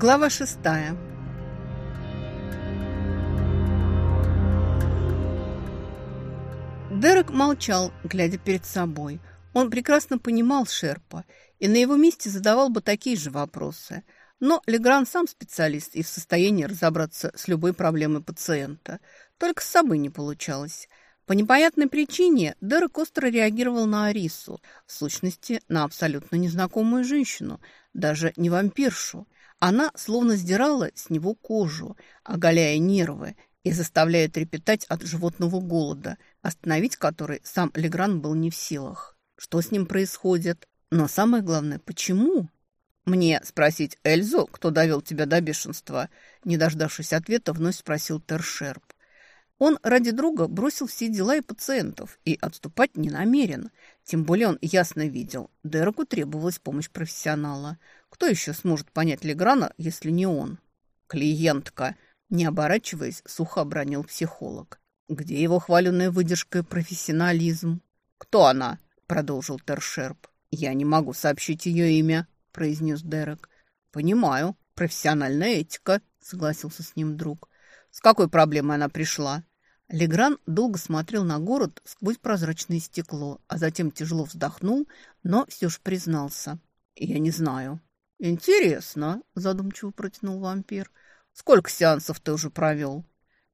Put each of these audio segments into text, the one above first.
Глава шестая. Дерек молчал, глядя перед собой. Он прекрасно понимал Шерпа и на его месте задавал бы такие же вопросы. Но Легран сам специалист и в состоянии разобраться с любой проблемой пациента. Только с собой не получалось. По непонятной причине Дерек остро реагировал на Арису, в сущности, на абсолютно незнакомую женщину, даже не вампиршу – она словно сдирала с него кожу, оголяя нервы и заставляя трепетать от животного голода, остановить который сам Легран был не в силах. Что с ним происходит? Но самое главное, почему? «Мне спросить Эльзу, кто довел тебя до бешенства?» Не дождавшись ответа, вновь спросил Тершерп. Он ради друга бросил все дела и пациентов и отступать не намерен. Тем более он ясно видел, Дереку требовалась помощь профессионала. Кто еще сможет понять Леграна, если не он? Клиентка, не оборачиваясь, сухо обронил психолог. Где его хваленная выдержка и профессионализм? Кто она? Продолжил Тершерп. Я не могу сообщить ее имя, произнес Дерек. Понимаю, профессиональная этика, согласился с ним друг. С какой проблемой она пришла? Легран долго смотрел на город сквозь прозрачное стекло, а затем тяжело вздохнул, но все же признался. «Я не знаю». «Интересно», – задумчиво протянул вампир. «Сколько сеансов ты уже провел?»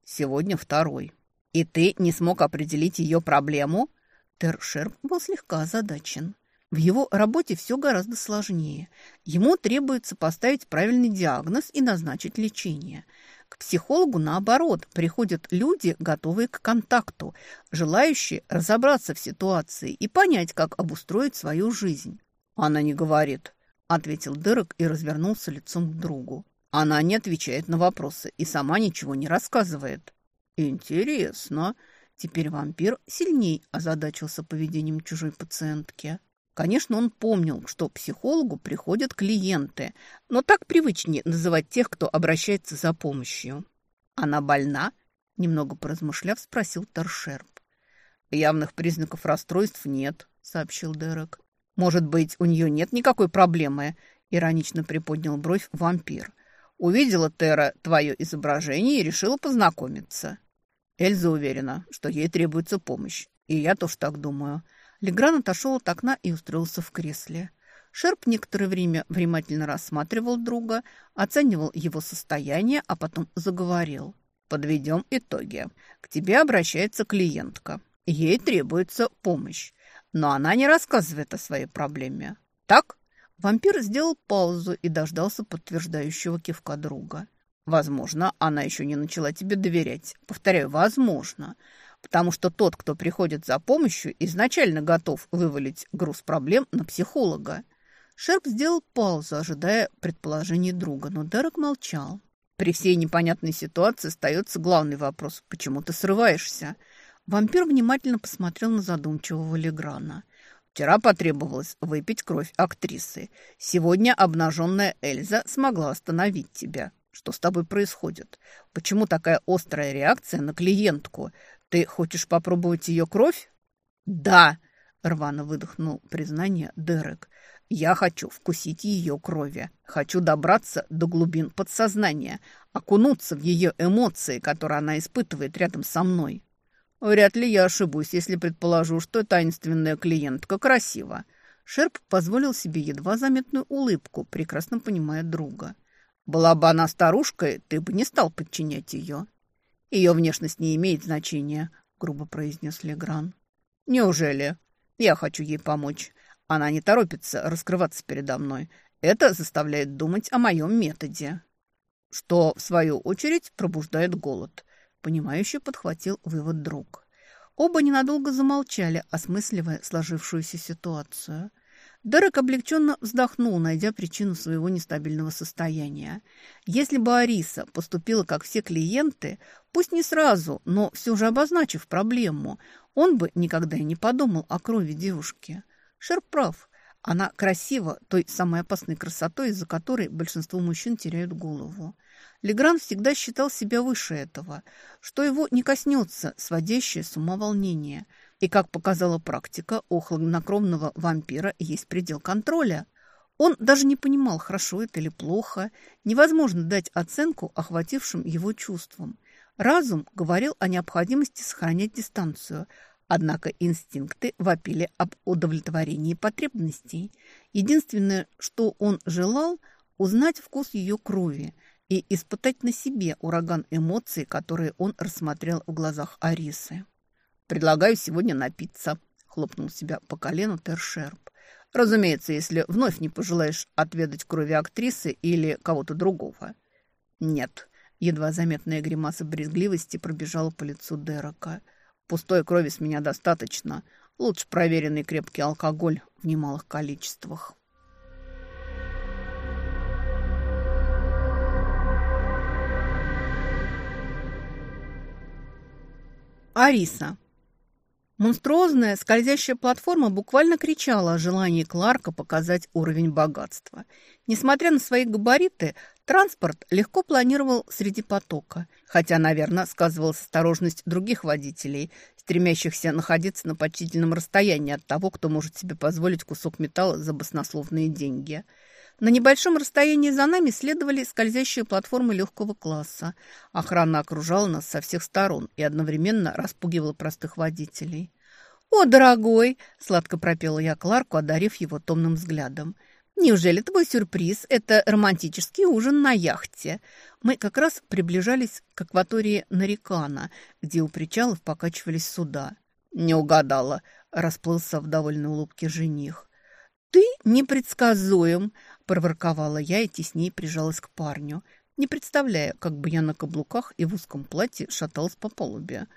«Сегодня второй». «И ты не смог определить ее проблему?» Тершерп был слегка озадачен. В его работе все гораздо сложнее. Ему требуется поставить правильный диагноз и назначить лечение – к психологу, наоборот, приходят люди, готовые к контакту, желающие разобраться в ситуации и понять, как обустроить свою жизнь. «Она не говорит», — ответил Дерек и развернулся лицом к другу. «Она не отвечает на вопросы и сама ничего не рассказывает». «Интересно». Теперь вампир сильней озадачился поведением чужой пациентки. Конечно, он помнил, что психологу приходят клиенты, но так привычнее называть тех, кто обращается за помощью. «Она больна?» – немного поразмышляв, спросил Торшерп. «Явных признаков расстройств нет», – сообщил Дерек. «Может быть, у нее нет никакой проблемы?» – иронично приподнял бровь вампир. «Увидела Тера твое изображение и решила познакомиться». Эльза уверена, что ей требуется помощь, и я тоже так думаю – Легран отошел от окна и устроился в кресле. Шерп некоторое время внимательно рассматривал друга, оценивал его состояние, а потом заговорил. «Подведем итоги. К тебе обращается клиентка. Ей требуется помощь, но она не рассказывает о своей проблеме. Так?» Вампир сделал паузу и дождался подтверждающего кивка друга. «Возможно, она еще не начала тебе доверять. Повторяю, возможно потому что тот, кто приходит за помощью, изначально готов вывалить груз проблем на психолога. Шерп сделал паузу, ожидая предположений друга, но Дерек молчал. При всей непонятной ситуации остается главный вопрос – почему ты срываешься? Вампир внимательно посмотрел на задумчивого Леграна. Вчера потребовалось выпить кровь актрисы. Сегодня обнаженная Эльза смогла остановить тебя. Что с тобой происходит? Почему такая острая реакция на клиентку? Ты хочешь попробовать ее кровь? Да, рвано выдохнул признание Дерек. Я хочу вкусить ее крови. Хочу добраться до глубин подсознания, окунуться в ее эмоции, которые она испытывает рядом со мной. Вряд ли я ошибусь, если предположу, что таинственная клиентка красива. Шерп позволил себе едва заметную улыбку, прекрасно понимая друга. Была бы она старушкой, ты бы не стал подчинять ее. Ее внешность не имеет значения, грубо произнес Легран. Неужели? Я хочу ей помочь. Она не торопится раскрываться передо мной. Это заставляет думать о моем методе. Что, в свою очередь, пробуждает голод. Понимающе подхватил вывод друг. Оба ненадолго замолчали, осмысливая сложившуюся ситуацию. Дерек облегченно вздохнул, найдя причину своего нестабильного состояния. Если бы Ариса поступила, как все клиенты, пусть не сразу, но все же обозначив проблему, он бы никогда и не подумал о крови девушки. Шер прав. Она красива той самой опасной красотой, из-за которой большинство мужчин теряют голову. Легран всегда считал себя выше этого, что его не коснется сводящее с ума волнение – и, как показала практика, у хладнокровного вампира есть предел контроля. Он даже не понимал, хорошо это или плохо. Невозможно дать оценку охватившим его чувствам. Разум говорил о необходимости сохранять дистанцию, однако инстинкты вопили об удовлетворении потребностей. Единственное, что он желал – узнать вкус ее крови и испытать на себе ураган эмоций, которые он рассмотрел в глазах Арисы. «Предлагаю сегодня напиться», – хлопнул себя по колену Тершерп. Разумеется, если вновь не пожелаешь отведать крови актрисы или кого-то другого. Нет, едва заметная гримаса брезгливости пробежала по лицу Дерека. Пустой крови с меня достаточно. Лучше проверенный крепкий алкоголь в немалых количествах. Ариса. Монструозная скользящая платформа буквально кричала о желании Кларка показать уровень богатства. Несмотря на свои габариты, транспорт легко планировал среди потока, хотя, наверное, сказывалась осторожность других водителей, стремящихся находиться на почтительном расстоянии от того, кто может себе позволить кусок металла за баснословные деньги – на небольшом расстоянии за нами следовали скользящие платформы легкого класса. Охрана окружала нас со всех сторон и одновременно распугивала простых водителей. «О, дорогой!» – сладко пропела я Кларку, одарив его томным взглядом. «Неужели твой сюрприз – это романтический ужин на яхте?» Мы как раз приближались к акватории Нарикана, где у причалов покачивались суда. «Не угадала», – расплылся в довольной улыбке жених. «Ты непредсказуем», проворковала я и теснее прижалась к парню, не представляя, как бы я на каблуках и в узком платье шаталась по палубе.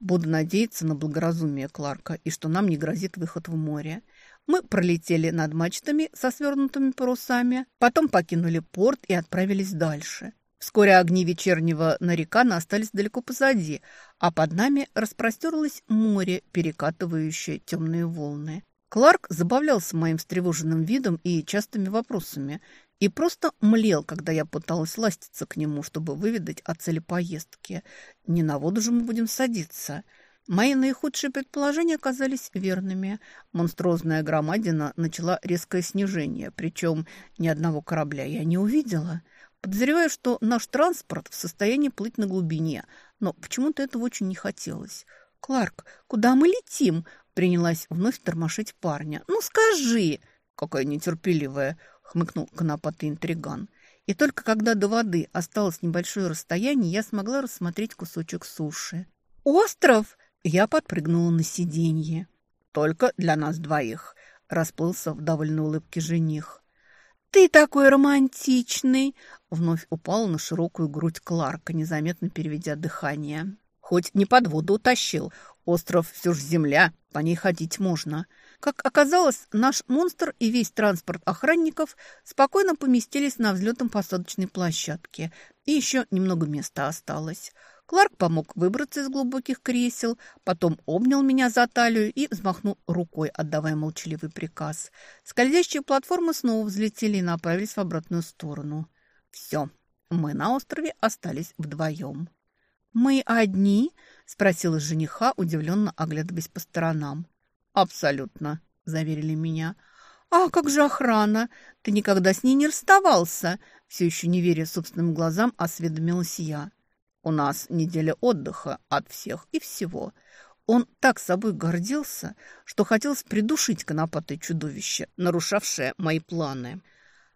Буду надеяться на благоразумие Кларка и что нам не грозит выход в море. Мы пролетели над мачтами со свернутыми парусами, потом покинули порт и отправились дальше. Вскоре огни вечернего Нарикана остались далеко позади, а под нами распростерлось море, перекатывающее темные волны. Кларк забавлялся моим встревоженным видом и частыми вопросами и просто млел, когда я пыталась ластиться к нему, чтобы выведать о цели поездки. Не на воду же мы будем садиться. Мои наихудшие предположения оказались верными. Монструозная громадина начала резкое снижение, причем ни одного корабля я не увидела. Подозреваю, что наш транспорт в состоянии плыть на глубине, но почему-то этого очень не хотелось. «Кларк, куда мы летим?» Принялась вновь тормошить парня. «Ну скажи!» «Какая нетерпеливая!» — хмыкнул конопатый интриган. И только когда до воды осталось небольшое расстояние, я смогла рассмотреть кусочек суши. «Остров!» — я подпрыгнула на сиденье. «Только для нас двоих!» — расплылся в довольной улыбке жених. «Ты такой романтичный!» — вновь упал на широкую грудь Кларка, незаметно переведя дыхание. «Хоть не под воду утащил, Остров все же земля, по ней ходить можно. Как оказалось, наш монстр и весь транспорт охранников спокойно поместились на взлетом-посадочной площадке. И еще немного места осталось. Кларк помог выбраться из глубоких кресел, потом обнял меня за талию и взмахнул рукой, отдавая молчаливый приказ. Скользящие платформы снова взлетели и направились в обратную сторону. Все, мы на острове остались вдвоем. «Мы одни?» – спросила жениха, удивленно оглядываясь по сторонам. «Абсолютно», – заверили меня. «А как же охрана? Ты никогда с ней не расставался?» Все еще не веря собственным глазам, осведомилась я. «У нас неделя отдыха от всех и всего». Он так собой гордился, что хотелось придушить конопатое чудовище, нарушавшее мои планы.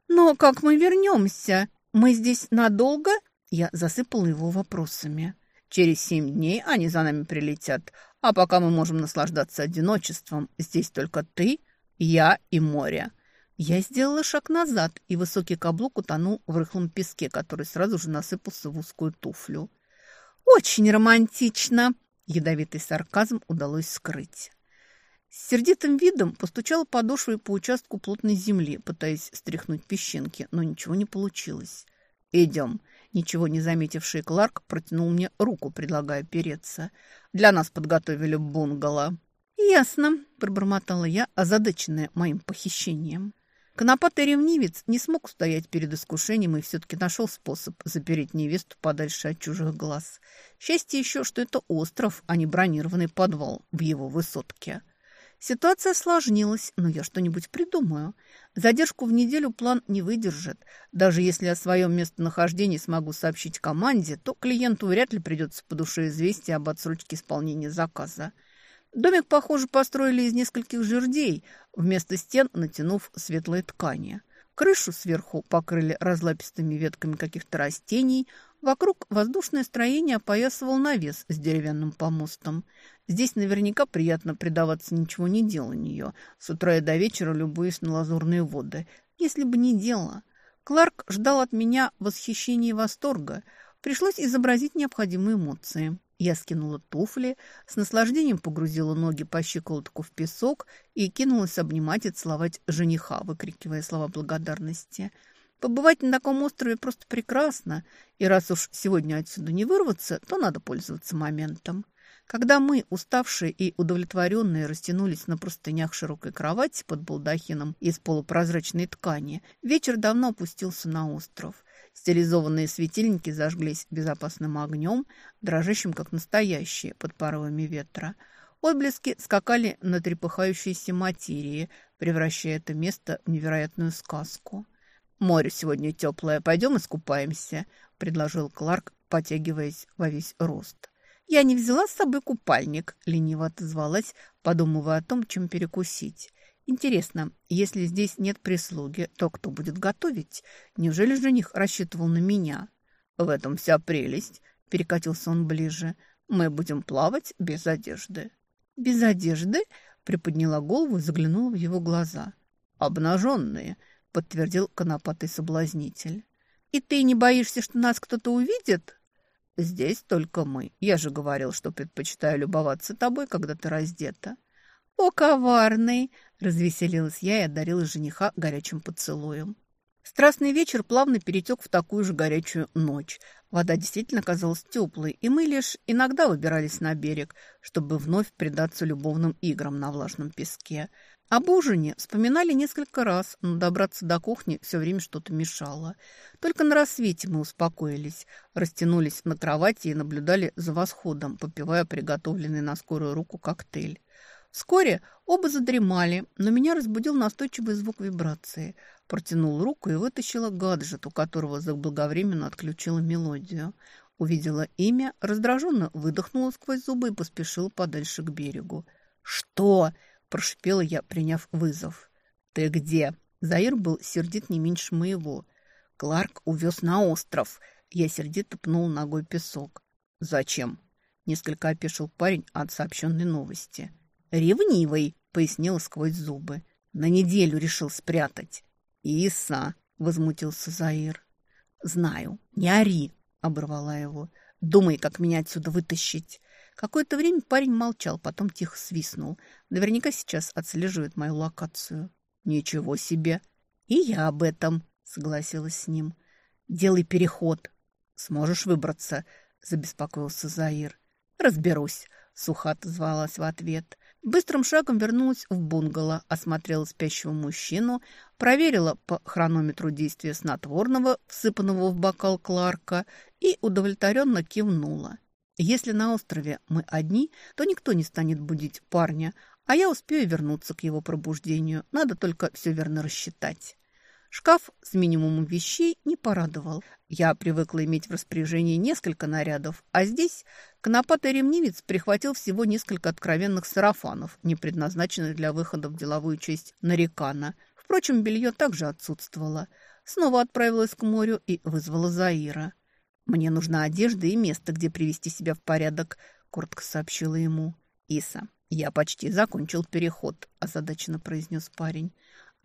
«Но как мы вернемся? Мы здесь надолго?» Я засыпала его вопросами. Через семь дней они за нами прилетят. А пока мы можем наслаждаться одиночеством, здесь только ты, я и море». Я сделала шаг назад, и высокий каблук утонул в рыхлом песке, который сразу же насыпался в узкую туфлю. «Очень романтично!» – ядовитый сарказм удалось скрыть. С сердитым видом постучала подошвой по участку плотной земли, пытаясь стряхнуть песчинки, но ничего не получилось. «Идем!» Ничего не заметивший Кларк протянул мне руку, предлагая переться. «Для нас подготовили бунгало». «Ясно», – пробормотала я, озадаченная моим похищением. Конопатый ревнивец не смог устоять перед искушением и все-таки нашел способ запереть невесту подальше от чужих глаз. Счастье еще, что это остров, а не бронированный подвал в его высотке. Ситуация осложнилась, но я что-нибудь придумаю. Задержку в неделю план не выдержит. Даже если о своем местонахождении смогу сообщить команде, то клиенту вряд ли придется по душе известие об отсрочке исполнения заказа. Домик, похоже, построили из нескольких жердей, вместо стен натянув светлые ткани. Крышу сверху покрыли разлапистыми ветками каких-то растений. Вокруг воздушное строение опоясывал навес с деревянным помостом. Здесь наверняка приятно предаваться ничего не деланию, с утра и до вечера любуясь на лазурные воды. Если бы не дело. Кларк ждал от меня восхищения и восторга. Пришлось изобразить необходимые эмоции. Я скинула туфли, с наслаждением погрузила ноги по щиколотку в песок и кинулась обнимать и целовать жениха, выкрикивая слова благодарности. Побывать на таком острове просто прекрасно, и раз уж сегодня отсюда не вырваться, то надо пользоваться моментом. Когда мы, уставшие и удовлетворенные, растянулись на простынях широкой кровати под балдахином из полупрозрачной ткани, вечер давно опустился на остров. Стилизованные светильники зажглись безопасным огнем, дрожащим, как настоящие, под порывами ветра. Отблески скакали на трепыхающейся материи, превращая это место в невероятную сказку. «Море сегодня теплое, пойдем искупаемся», — предложил Кларк, потягиваясь во весь рост. «Я не взяла с собой купальник», — лениво отозвалась, подумывая о том, чем перекусить. Интересно, если здесь нет прислуги, то кто будет готовить? Неужели жених рассчитывал на меня? В этом вся прелесть, перекатился он ближе. Мы будем плавать без одежды. Без одежды? Приподняла голову и заглянула в его глаза. Обнаженные, подтвердил конопатый соблазнитель. И ты не боишься, что нас кто-то увидит? Здесь только мы. Я же говорил, что предпочитаю любоваться тобой, когда ты раздета. «О, коварный!» – развеселилась я и одарила жениха горячим поцелуем. Страстный вечер плавно перетек в такую же горячую ночь. Вода действительно казалась теплой, и мы лишь иногда выбирались на берег, чтобы вновь предаться любовным играм на влажном песке. Об ужине вспоминали несколько раз, но добраться до кухни все время что-то мешало. Только на рассвете мы успокоились, растянулись на кровати и наблюдали за восходом, попивая приготовленный на скорую руку коктейль. Вскоре оба задремали, но меня разбудил настойчивый звук вибрации. Протянул руку и вытащила гаджет, у которого заблаговременно отключила мелодию. Увидела имя, раздраженно выдохнула сквозь зубы и поспешила подальше к берегу. «Что?» – прошипела я, приняв вызов. «Ты где?» Заир был сердит не меньше моего. Кларк увез на остров. Я сердито пнул ногой песок. «Зачем?» – несколько опешил парень от сообщенной новости. «Ревнивый», — пояснила сквозь зубы. «На неделю решил спрятать». «Иса», — возмутился Заир. «Знаю, не ори», — оборвала его. «Думай, как меня отсюда вытащить». Какое-то время парень молчал, потом тихо свистнул. Наверняка сейчас отслеживает мою локацию. «Ничего себе!» «И я об этом», — согласилась с ним. «Делай переход». «Сможешь выбраться?» — забеспокоился Заир. «Разберусь», — сухо отозвалась в ответ. Быстрым шагом вернулась в бунгало, осмотрела спящего мужчину, проверила по хронометру действия снотворного, всыпанного в бокал Кларка, и удовлетворенно кивнула. Если на острове мы одни, то никто не станет будить парня, а я успею вернуться к его пробуждению. Надо только все верно рассчитать. Шкаф с минимумом вещей не порадовал. Я привыкла иметь в распоряжении несколько нарядов, а здесь конопатый ремнивец прихватил всего несколько откровенных сарафанов, не предназначенных для выхода в деловую часть Нарикана. Впрочем, белье также отсутствовало. Снова отправилась к морю и вызвала Заира. «Мне нужна одежда и место, где привести себя в порядок», — коротко сообщила ему. «Иса, я почти закончил переход», — озадаченно произнес парень.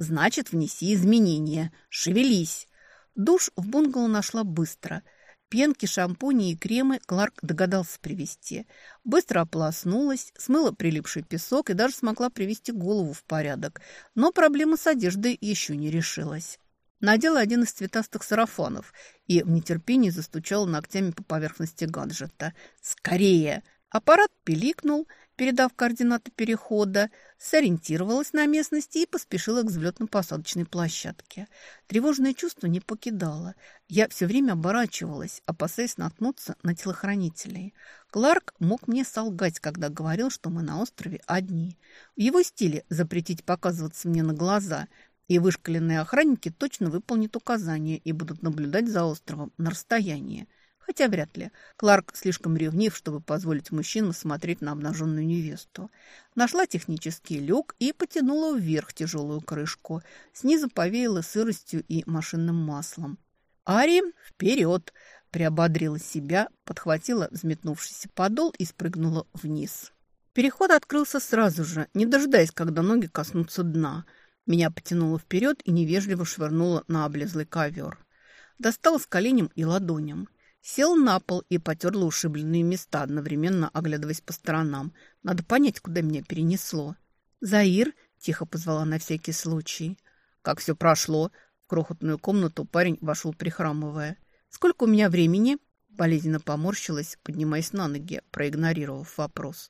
Значит, внеси изменения. Шевелись. Душ в бунгало нашла быстро. Пенки, шампуни и кремы Кларк догадался привезти. Быстро ополоснулась, смыла прилипший песок и даже смогла привести голову в порядок. Но проблема с одеждой еще не решилась. Надела один из цветастых сарафанов и в нетерпении застучала ногтями по поверхности гаджета. «Скорее!» Аппарат пиликнул, передав координаты перехода, сориентировалась на местности и поспешила к взлетно-посадочной площадке. Тревожное чувство не покидало. Я все время оборачивалась, опасаясь наткнуться на телохранителей. Кларк мог мне солгать, когда говорил, что мы на острове одни. В его стиле запретить показываться мне на глаза – и вышкаленные охранники точно выполнят указания и будут наблюдать за островом на расстоянии. Хотя вряд ли. Кларк слишком ревнив, чтобы позволить мужчинам смотреть на обнаженную невесту. Нашла технический люк и потянула вверх тяжелую крышку. Снизу повеяла сыростью и машинным маслом. «Ари, вперед!» Приободрила себя, подхватила взметнувшийся подол и спрыгнула вниз. Переход открылся сразу же, не дожидаясь, когда ноги коснутся дна. Меня потянуло вперед и невежливо швырнуло на облезлый ковер. Достала с коленем и ладоням. Сел на пол и потерла ушибленные места, одновременно оглядываясь по сторонам. Надо понять, куда меня перенесло. «Заир?» – тихо позвала на всякий случай. «Как все прошло?» В крохотную комнату парень вошел, прихрамывая. «Сколько у меня времени?» Болезненно поморщилась, поднимаясь на ноги, проигнорировав вопрос.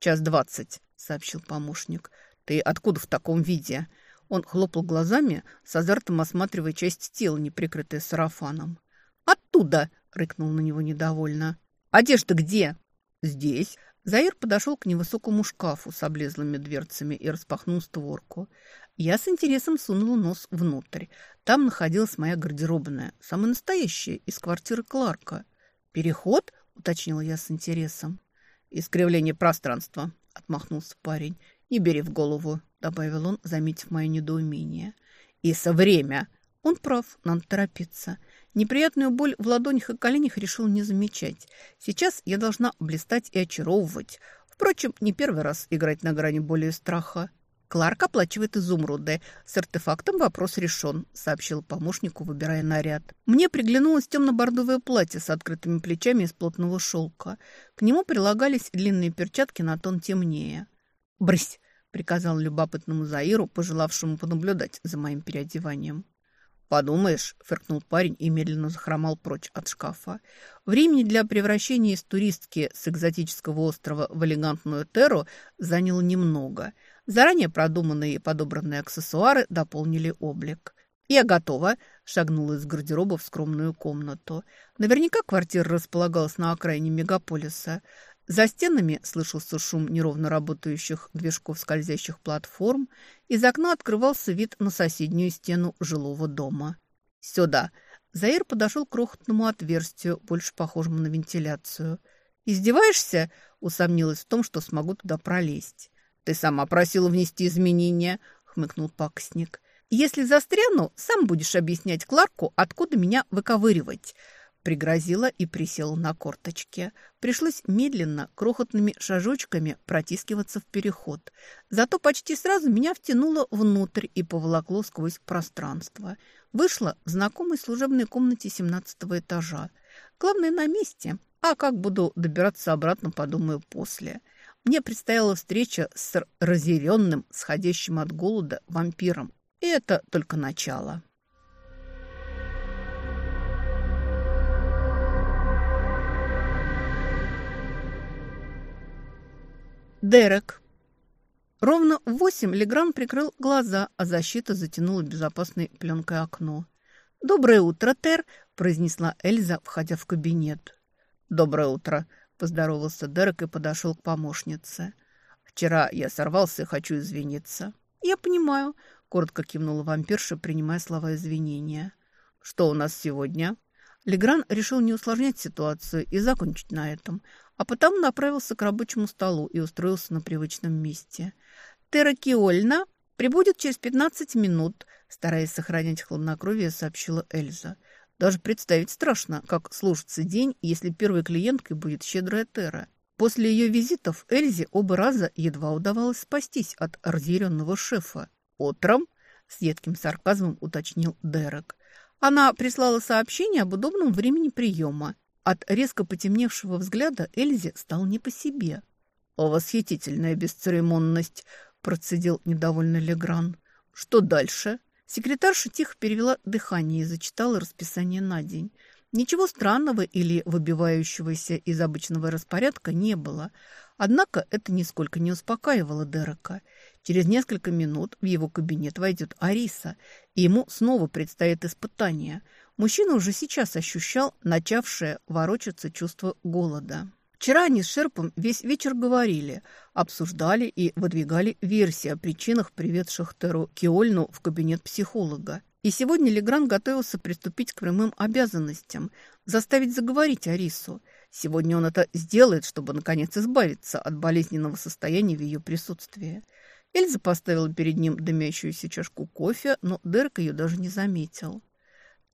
«Час двадцать», — сообщил помощник. «Ты откуда в таком виде?» Он хлопал глазами, с азартом осматривая часть тела, не прикрытая сарафаном. «Оттуда!» — рыкнул на него недовольно. «Одежда где?» «Здесь». Заир подошел к невысокому шкафу с облезлыми дверцами и распахнул створку. Я с интересом сунула нос внутрь. Там находилась моя гардеробная, самая настоящая, из квартиры Кларка. «Переход?» — уточнила я с интересом. «Искривление пространства», — отмахнулся парень. «Не бери в голову», — добавил он, заметив мое недоумение. «И со время!» Он прав, надо торопиться. Неприятную боль в ладонях и коленях решил не замечать. Сейчас я должна блистать и очаровывать. Впрочем, не первый раз играть на грани боли и страха. Кларк оплачивает изумруды. С артефактом вопрос решен, сообщил помощнику, выбирая наряд. Мне приглянулось темно-бордовое платье с открытыми плечами из плотного шелка. К нему прилагались длинные перчатки на тон темнее. «Брысь!» — приказал любопытному Заиру, пожелавшему понаблюдать за моим переодеванием. «Подумаешь», — фыркнул парень и медленно захромал прочь от шкафа. Времени для превращения из туристки с экзотического острова в элегантную терру заняло немного. Заранее продуманные и подобранные аксессуары дополнили облик. «Я готова», — шагнула из гардероба в скромную комнату. Наверняка квартира располагалась на окраине мегаполиса. За стенами слышался шум неровно работающих движков скользящих платформ. Из окна открывался вид на соседнюю стену жилого дома. «Сюда!» Заир подошел к крохотному отверстию, больше похожему на вентиляцию. «Издеваешься?» — усомнилась в том, что смогу туда пролезть. «Ты сама просила внести изменения», — хмыкнул пакостник. «Если застряну, сам будешь объяснять Кларку, откуда меня выковыривать». Пригрозила и присела на корточки. Пришлось медленно, крохотными шажочками протискиваться в переход. Зато почти сразу меня втянуло внутрь и поволокло сквозь пространство. Вышла в знакомой служебной комнате 17 этажа. Главное, на месте. А как буду добираться обратно, подумаю после. Мне предстояла встреча с разъяренным, сходящим от голода вампиром. И это только начало. Дерек. Ровно в восемь Легран прикрыл глаза, а защита затянула безопасной пленкой окно. «Доброе утро, Тер!» – произнесла Эльза, входя в кабинет. «Доброе утро!» – поздоровался Дерек и подошел к помощнице. «Вчера я сорвался и хочу извиниться». «Я понимаю», – коротко кивнула вампирша, принимая слова извинения. «Что у нас сегодня?» Легран решил не усложнять ситуацию и закончить на этом, а потом направился к рабочему столу и устроился на привычном месте. «Терракиольна прибудет через пятнадцать минут», стараясь сохранять хладнокровие, сообщила Эльза. «Даже представить страшно, как сложится день, если первой клиенткой будет щедрая Терра». После ее визитов Эльзе оба раза едва удавалось спастись от разъяренного шефа. «Утром?» – с едким сарказмом уточнил Дерек. Она прислала сообщение об удобном времени приема. От резко потемневшего взгляда Эльзе стал не по себе. «О, восхитительная бесцеремонность!» – процедил недовольно Легран. «Что дальше?» Секретарша тихо перевела дыхание и зачитала расписание на день. Ничего странного или выбивающегося из обычного распорядка не было. Однако это нисколько не успокаивало Дерека. Через несколько минут в его кабинет войдет Ариса, и ему снова предстоит испытание. Мужчина уже сейчас ощущал начавшее ворочаться чувство голода. Вчера они с Шерпом весь вечер говорили, обсуждали и выдвигали версии о причинах, приведших Теру Киольну в кабинет психолога. И сегодня Легран готовился приступить к прямым обязанностям, заставить заговорить Арису. Сегодня он это сделает, чтобы, наконец, избавиться от болезненного состояния в ее присутствии. Эльза поставила перед ним дымящуюся чашку кофе, но Дерек ее даже не заметил.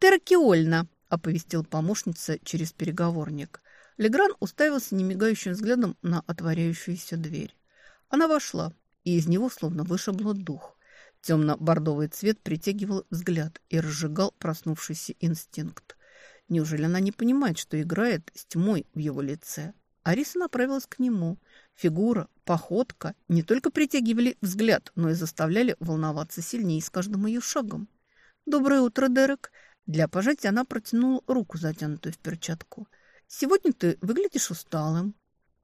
«Теракиольна», – оповестил помощница через переговорник. Легран уставился немигающим взглядом на отворяющуюся дверь. Она вошла, и из него словно вышибло дух. Темно-бордовый цвет притягивал взгляд и разжигал проснувшийся инстинкт. Неужели она не понимает, что играет с тьмой в его лице? Ариса направилась к нему. Фигура, походка не только притягивали взгляд, но и заставляли волноваться сильнее с каждым ее шагом. «Доброе утро, Дерек!» Для пожатия она протянула руку, затянутую в перчатку. «Сегодня ты выглядишь усталым».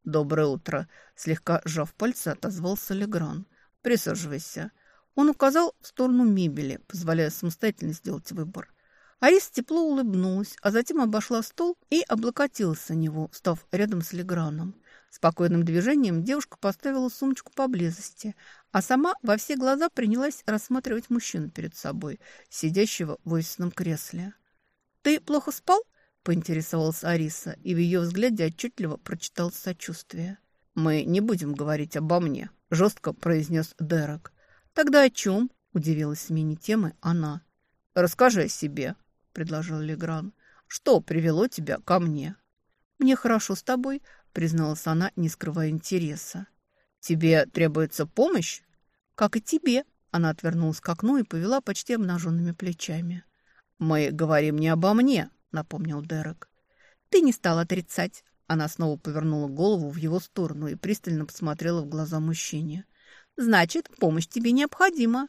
«Доброе утро!» Слегка сжав пальцы, отозвался Легран. «Присаживайся». Он указал в сторону мебели, позволяя самостоятельно сделать выбор. Арис тепло улыбнулась, а затем обошла стол и облокотилась о него, став рядом с Леграном. Спокойным движением девушка поставила сумочку поблизости, а сама во все глаза принялась рассматривать мужчину перед собой, сидящего в офисном кресле. «Ты плохо спал?» – поинтересовалась Ариса, и в ее взгляде отчетливо прочитал сочувствие. «Мы не будем говорить обо мне», – жестко произнес Дерек. «Тогда о чем?» – удивилась смене темы она. «Расскажи о себе», – предложил Легран. «Что привело тебя ко мне?» «Мне хорошо с тобой», – призналась она, не скрывая интереса. «Тебе требуется помощь?» «Как и тебе», – она отвернулась к окну и повела почти обнаженными плечами. «Мы говорим не обо мне», – напомнил Дерек. «Ты не стал отрицать». Она снова повернула голову в его сторону и пристально посмотрела в глаза мужчине. Значит, помощь тебе необходима.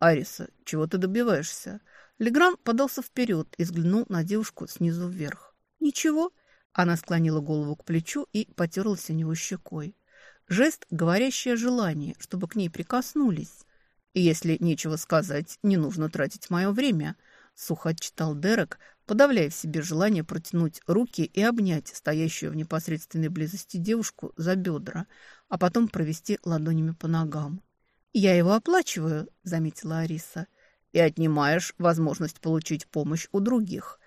Ариса, чего ты добиваешься? Легран подался вперед и взглянул на девушку снизу вверх. Ничего. Она склонила голову к плечу и потерлась у него щекой. Жест, говорящий о желании, чтобы к ней прикоснулись. Если нечего сказать, не нужно тратить мое время, сухо отчитал Дерек, подавляя в себе желание протянуть руки и обнять стоящую в непосредственной близости девушку за бедра, а потом провести ладонями по ногам. «Я его оплачиваю», — заметила Ариса, «и отнимаешь возможность получить помощь у других».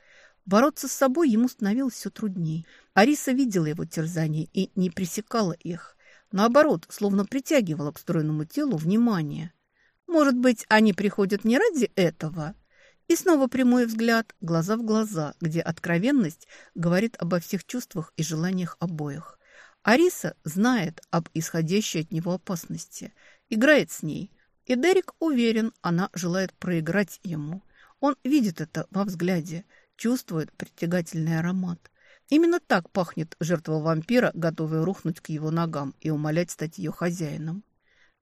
Бороться с собой ему становилось все труднее. Ариса видела его терзания и не пресекала их. Наоборот, словно притягивала к стройному телу внимание. «Может быть, они приходят не ради этого?» И снова прямой взгляд, глаза в глаза, где откровенность говорит обо всех чувствах и желаниях обоих. Ариса знает об исходящей от него опасности, играет с ней. И Дерек уверен, она желает проиграть ему. Он видит это во взгляде, чувствует притягательный аромат. Именно так пахнет жертва вампира, готовая рухнуть к его ногам и умолять стать ее хозяином.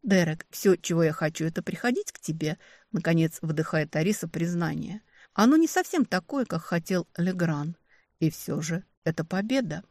«Дерек, все, чего я хочу, это приходить к тебе», — наконец выдыхает Ариса признание. «Оно не совсем такое, как хотел Легран. И все же это победа».